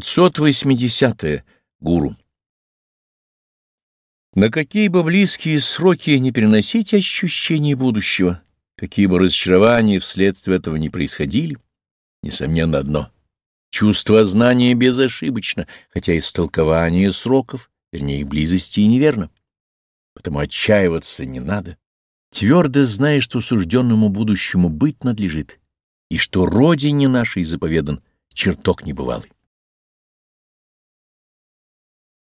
580. -е. Гуру. На какие бы близкие сроки не переносить ощущения будущего, какие бы разочарования вследствие этого не происходили, несомненно одно — чувство знания безошибочно, хотя истолкование сроков, вернее их близости и неверно. Потому отчаиваться не надо, твердо зная, что сужденному будущему быть надлежит, и что родине нашей заповедан чертог небывалый.